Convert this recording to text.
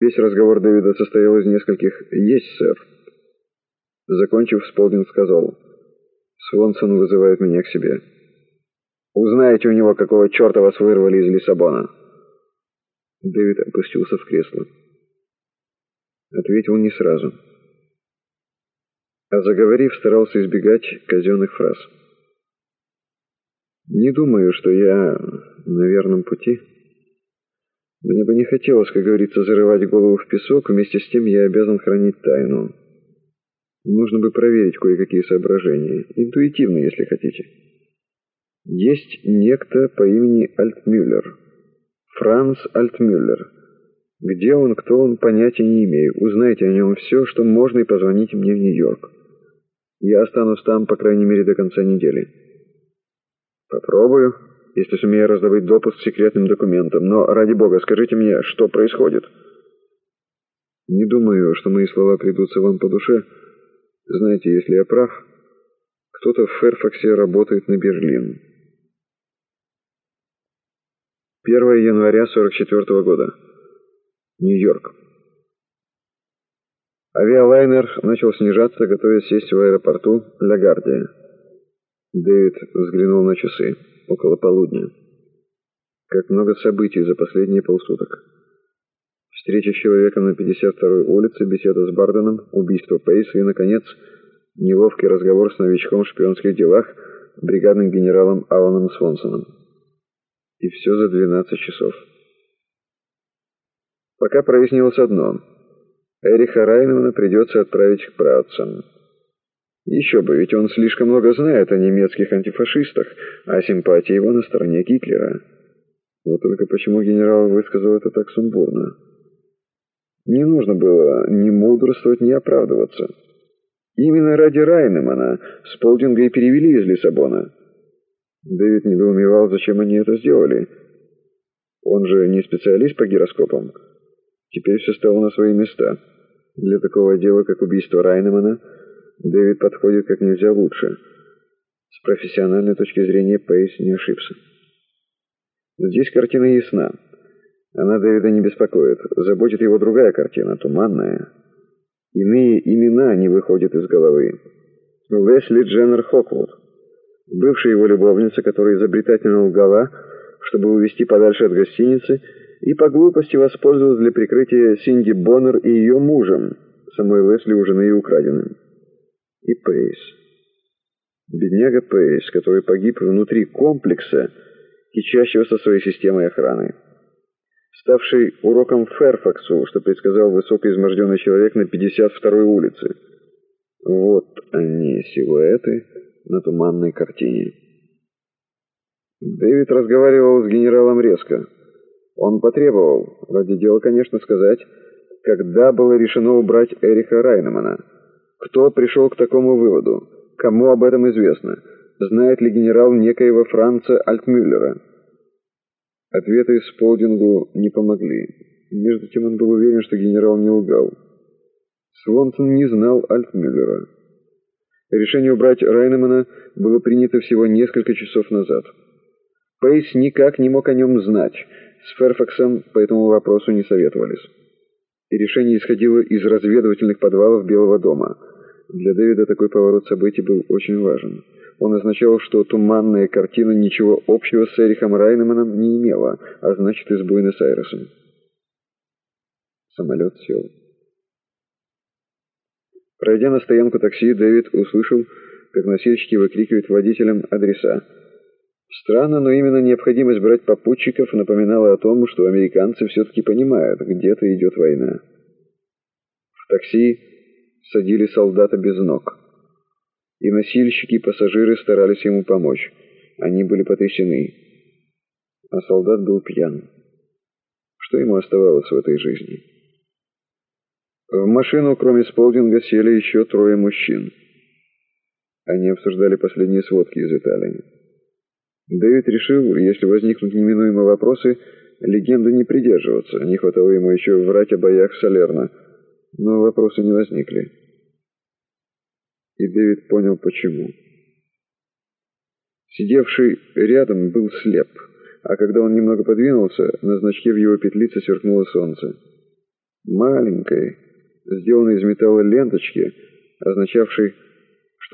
Весь разговор Дэвида состоял из нескольких «Есть, сэр». Закончив, Сполдинг сказал, «Свонсон вызывает меня к себе. Узнаете у него, какого черта вас вырвали из Лиссабона?» Дэвид опустился в кресло. Ответил не сразу. А заговорив, старался избегать казенных фраз. «Не думаю, что я на верном пути». Мне бы не хотелось, как говорится, зарывать голову в песок, вместе с тем я обязан хранить тайну. Нужно бы проверить кое-какие соображения. Интуитивно, если хотите. Есть некто по имени Альтмюллер. Франц Альтмюллер. Где он, кто он, понятия не имею. Узнайте о нем все, что можно, и позвоните мне в Нью-Йорк. Я останусь там, по крайней мере, до конца недели. Попробую если сумею раздобыть допуск к секретным документам. Но, ради бога, скажите мне, что происходит?» «Не думаю, что мои слова придутся вам по душе. Знаете, если я прав, кто-то в Ферфаксе работает на Берлин». 1 января 44 -го года. Нью-Йорк. Авиалайнер начал снижаться, готовясь сесть в аэропорту Ля Гардия. Дэвид взглянул на часы около полудня. Как много событий за последние полсуток. Встреча с человеком на 52-й улице, беседа с Барденом, убийство Пейса и, наконец, неловкий разговор с новичком в шпионских делах, бригадным генералом Аланом Свонсоном. И все за 12 часов. Пока прояснилось одно. Эриха Райновна придется отправить к працам. Еще бы, ведь он слишком много знает о немецких антифашистах, а симпатия его на стороне Гитлера. Вот только почему генерал высказал это так сумбурно? Не нужно было ни мудрствовать, ни оправдываться. Именно ради Райнемана Сполдинга и перевели из Лиссабона. Дэвид недоумевал, зачем они это сделали. Он же не специалист по гироскопам. Теперь все стало на свои места. Для такого дела, как убийство Райнемана, Дэвид подходит как нельзя лучше. С профессиональной точки зрения Пейс не ошибся. Здесь картина ясна. Она Дэвида не беспокоит. Заботит его другая картина, туманная. Иные имена не выходят из головы. Лесли Дженнер Хоквуд, бывшая его любовница, которая изобретательно лгала, чтобы увезти подальше от гостиницы, и по глупости воспользовалась для прикрытия Синди Боннер и ее мужем, самой Лесли у жены и украденным и Пейс. Бедняга Пейс, который погиб внутри комплекса, кичащегося своей системой охраны. Ставший уроком Ферфаксу, что предсказал высокоизможденный человек на 52-й улице. Вот они, силуэты на туманной картине. Дэвид разговаривал с генералом резко. Он потребовал, ради дела, конечно, сказать, когда было решено убрать Эриха Райнемана. Кто пришел к такому выводу? Кому об этом известно? Знает ли генерал некоего Франца Альтмюллера? Ответы Сполдингу не помогли. Между тем он был уверен, что генерал не лгал. Свонсон не знал Альтмюллера. Решение убрать Райнемана было принято всего несколько часов назад. Пейс никак не мог о нем знать. С Ферфаксом по этому вопросу не советовались и решение исходило из разведывательных подвалов Белого дома. Для Дэвида такой поворот событий был очень важен. Он означал, что туманная картина ничего общего с Эрихом Райнеманом не имела, а значит и с Буэнос-Айресом. Самолет сел. Пройдя на стоянку такси, Дэвид услышал, как носильщики выкрикивают водителям адреса. Странно, но именно необходимость брать попутчиков напоминала о том, что американцы все-таки понимают, где-то идет война. В такси садили солдата без ног. И носильщики, и пассажиры старались ему помочь. Они были потрясены. А солдат был пьян. Что ему оставалось в этой жизни? В машину, кроме Сполдинга, сели еще трое мужчин. Они обсуждали последние сводки из Италии. Дэвид решил, если возникнут неминуемые вопросы, легенды не придерживаться. Не хватало ему еще врать о боях в Салерно. Но вопросы не возникли. И Дэвид понял, почему. Сидевший рядом был слеп, а когда он немного подвинулся, на значке в его петлице сверкнуло солнце. маленькой, сделанной из металла ленточки, означавшей